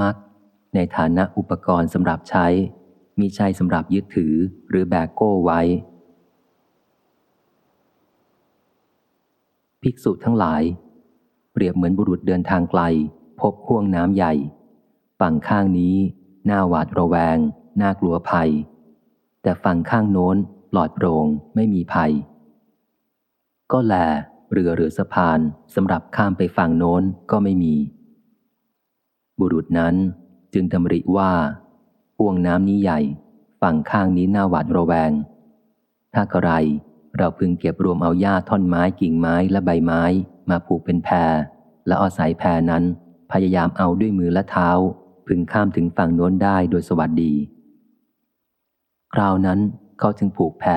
มักในฐานะอุปกรณ์สำหรับใช้ มีใช้สำหรับยึดถือหรือแบกโก้ไว้ ภิกษุทั้งหลาย เปรียบเหมือนบุรุษเดินทางไกล พบห่วงน้ำใหญ่ ฝั่งข้างนี้ หน้าหวาดระแวง น่ากลัวภัย แต่ฝั่งข้างโน้นปลอดโปร่งไม่มีภัย ก็แลเรือหรือสะพานสำหรับข้ามไปฝั่งโน้นก็ไม่มี บุรุษนั้นจึงดำริว่าห่วงน้ำนี้ใหญ่ ฝั่งข้างนี้น่าหวาดระแวง ถ้ากระไรเราพึงเก็บรวมเอาหญ้าท่อนไม้กิ่งไม้และใบไม้มาผูกเป็นแพร แล้วอาศัยแพรนั้น พยายามเอาด้วยมือและเท้า พึงข้ามถึงฝั่งโน้นได้โดยสวัสดี คราวนั้นเขาจึงผูกแพร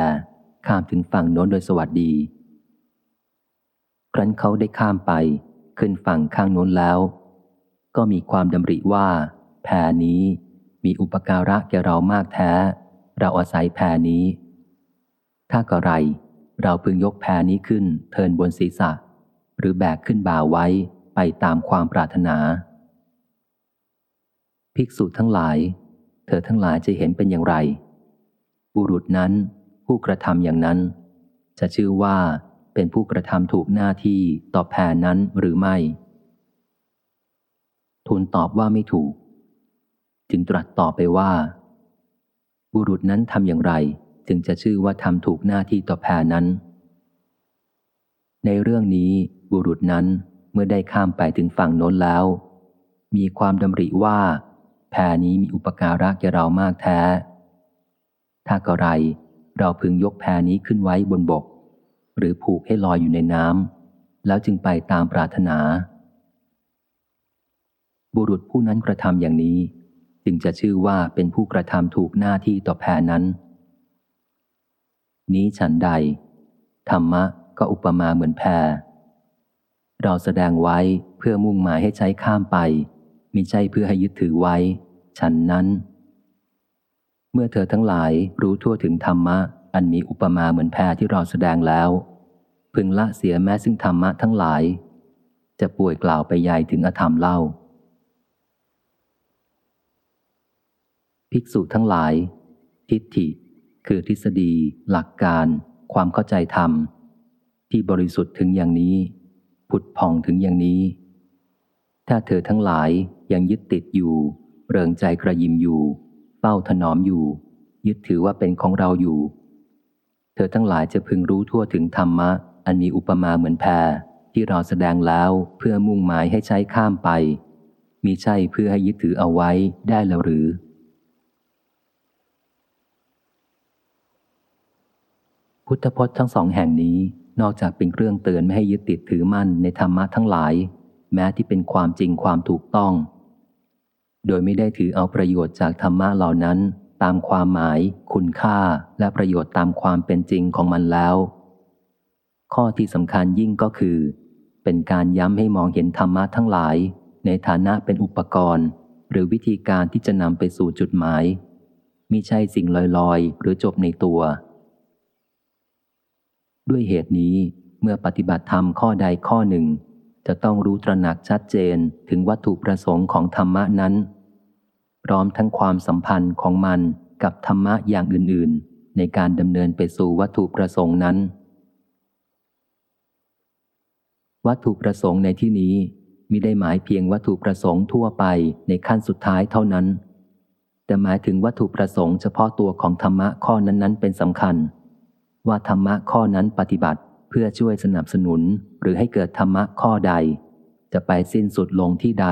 ข้ามถึงฝั่งโน้นโดยสวัสดี ครั้นเขาได้ข้ามไปขึ้นฝั่งข้างโน้นแล้ว ก็มีความดำริว่า แพรนี้มีอุปการะแก่เรามากแท้ เราอาศัยแพรนี้ ถ้ากระไร เราพึงยกแพรนี้ขึ้นเทินบนศีรษะ หรือแบกขึ้นบ่าไว้ไปตามความปรารถนา ภิกษุทั้งหลาย เธอทั้งหลายจะเห็นเป็นอย่างไร บุรุษนั้นผู้กระทำอย่างนั้น จะชื่อว่าเป็นผู้กระทำถูกหน้าที่ต่อแพรนั้นหรือไม่ ทูลตอบว่าไม่ถูก จึงตรัสต่อไปว่า บุรุษนั้นทำอย่างไร จึงจะชื่อว่าทำถูกหน้าที่ต่อแพนั้น ในเรื่องนี้บุรุษนั้นเมื่อได้ข้ามไปถึงฝั่งโน้นแล้ว มีความดำริว่าแพนี้มีอุปการะแก่เรามากแท้ ถ้ากระไรเราพึงยกแพนี้ขึ้นไว้บนบก หรือผูกให้ลอยอยู่ในน้ำแล้วจึงไปตามปรารถนา บุรุษผู้นั้นกระทำอย่างนี้ จึงจะชื่อว่าเป็นผู้กระทำถูกหน้าที่ต่อแพรนั้น นี้ฉันใด ธรรมะก็อุปมาเหมือนแพรเราแสดงไว้เพื่อมุ่งหมายให้ใช้ข้ามไปมิใช่เพื่อให้ยึดถือไว้ ฉันนั้น เมื่อเธอทั้งหลายรู้ทั่วถึงธรรมะ อันมีอุปมาเหมือนแพรที่เราแสดงแล้ว พึงละเสียแม้ซึ่งธรรมะทั้งหลาย จะป่วยกล่าวไปใหญ่ถึงอธรรมเล่า ภิกษุทั้งหลาย ทิฏฐิ คือทฤษฎี หลักการ ความเข้าใจธรรม ที่บริสุทธิ์ถึงอย่างนี้ ผุดผ่องถึงอย่างนี้ ถ้าเธอทั้งหลายยังยึดติดอยู่ เริงใจกระยิมอยู่เฝ้าถนอมอยู่ ยึดถือว่าเป็นของเราอยู่ เธอทั้งหลายจะพึงรู้ทั่วถึงธรรมะ อันมีอุปมาเหมือนแพรที่เราแสดงแล้วเพื่อมุ่งหมายให้ใช้ข้ามไปมีใช่เพื่อให้ยึดถือเอาไว้ได้แล้วหรือ พุทธพจน์ทั้งสองแห่งนี้นอกจากเป็นเครื่องเตือนไม่ให้ยึดติดถือมั่นในธรรมะทั้งหลาย แม้ที่เป็นความจริงความถูกต้อง โดยไม่ได้ถือเอาประโยชน์จากธรรมะเหล่านั้น ตามความหมาย คุณค่าและประโยชน์ตามความเป็นจริงของมันแล้ว ข้อที่สำคัญยิ่งก็คือ เป็นการย้ำให้มองเห็นธรรมะทั้งหลาย ในฐานะเป็นอุปกรณ์ หรือวิธีการที่จะนำไปสู่จุดหมายมิใช่สิ่งลอยๆ หรือจบในตัว ด้วยเหตุนี้เมื่อปฏิบัติธรรมข้อใดข้อหนึ่ง จะต้องรู้ตระหนักชัดเจนถึงวัตถุประสงค์ของธรรมะนั้น พร้อมทั้งความสัมพันธ์ของมันกับธรรมะอย่างอื่น ๆ ในการดำเนินไปสู่วัตถุประสงค์นั้น วัตถุประสงค์ในที่นี้มิได้หมายเพียงวัตถุประสงค์ทั่วไปในขั้นสุดท้ายเท่านั้น แต่หมายถึงวัตถุประสงค์เฉพาะตัวของธรรมะข้อนั้น ๆ เป็นสำคัญ ว่าธรรมะข้อนั้นปฏิบัติเพื่อช่วยสนับสนุนหรือให้เกิดธรรมะข้อใด จะไปสิ้นสุดลงที่ใด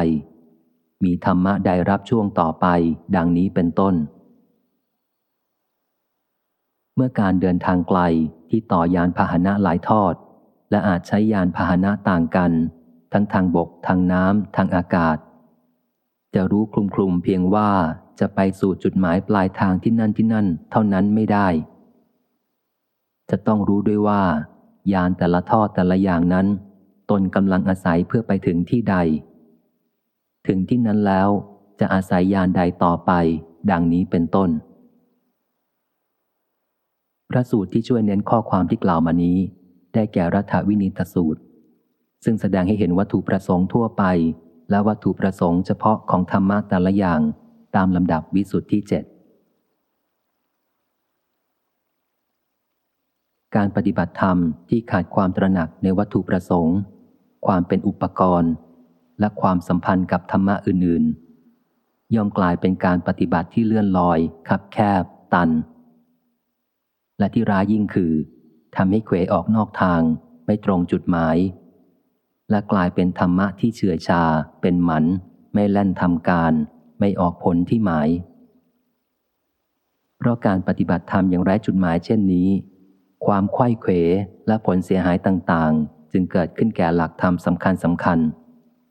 มีธรรมะใดรับช่วงต่อไป ดังนี้เป็นต้น เมื่อการเดินทางไกลที่ต่อยานพาหนะหลายทอด และอาจใช้ยานพาหนะต่างกัน ทั้งทางบก ทางน้ำทางอากาศ จะรู้คลุมคลุมเพียงว่าจะไปสู่จุดหมายปลายทางที่นั่นที่นั่น เท่านั้นไม่ได้ จะต้องรู้ด้วยว่า ยานแต่ละท่อแต่ละอย่างนั้น ตนกำลังอาศัยเพื่อไปถึงที่ใด ถึงที่นั้นแล้วจะอาศัยยานใดต่อไป ดังนี้เป็นต้น พระสูตรที่ช่วยเน้นข้อความที่กล่าวมานี้ ได้แก่รัฐวินิตสูตร ซึ่งแสดงให้เห็นวัตถุประสงค์ทั่วไป และวัตถุประสงค์เฉพาะของธรรมะแต่ละอย่างตามลำดับวิสุทธิเจ็ด การปฏิบัติธรรมที่ขาดความตระหนักในวัตถุประสงค์ ความเป็นอุปกรณ์ และความสัมพันธ์กับธรรมะอื่น ๆ ย่อมกลายเป็นการปฏิบัติที่เลื่อนลอย คับแคบ ตัน และที่ร้ายยิ่งคือทำให้เขวออกนอกทาง ไม่ตรงจุดหมาย และกลายเป็นธรรมะที่เฉื่อยชา เป็นหมัน ไม่แล่นทำการ ไม่ออกผลที่หมาย เพราะการปฏิบัติธรรมอย่างไร้จุดหมายเช่นนี้ ความไข้เขวและผลเสียหายต่างๆ จึงเกิดขึ้นแก่หลักธรรมสำคัญสำคัญ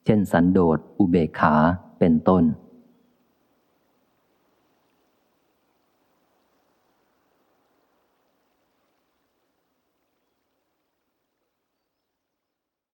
เช่นสันโดษอุเบกขา เป็นต้น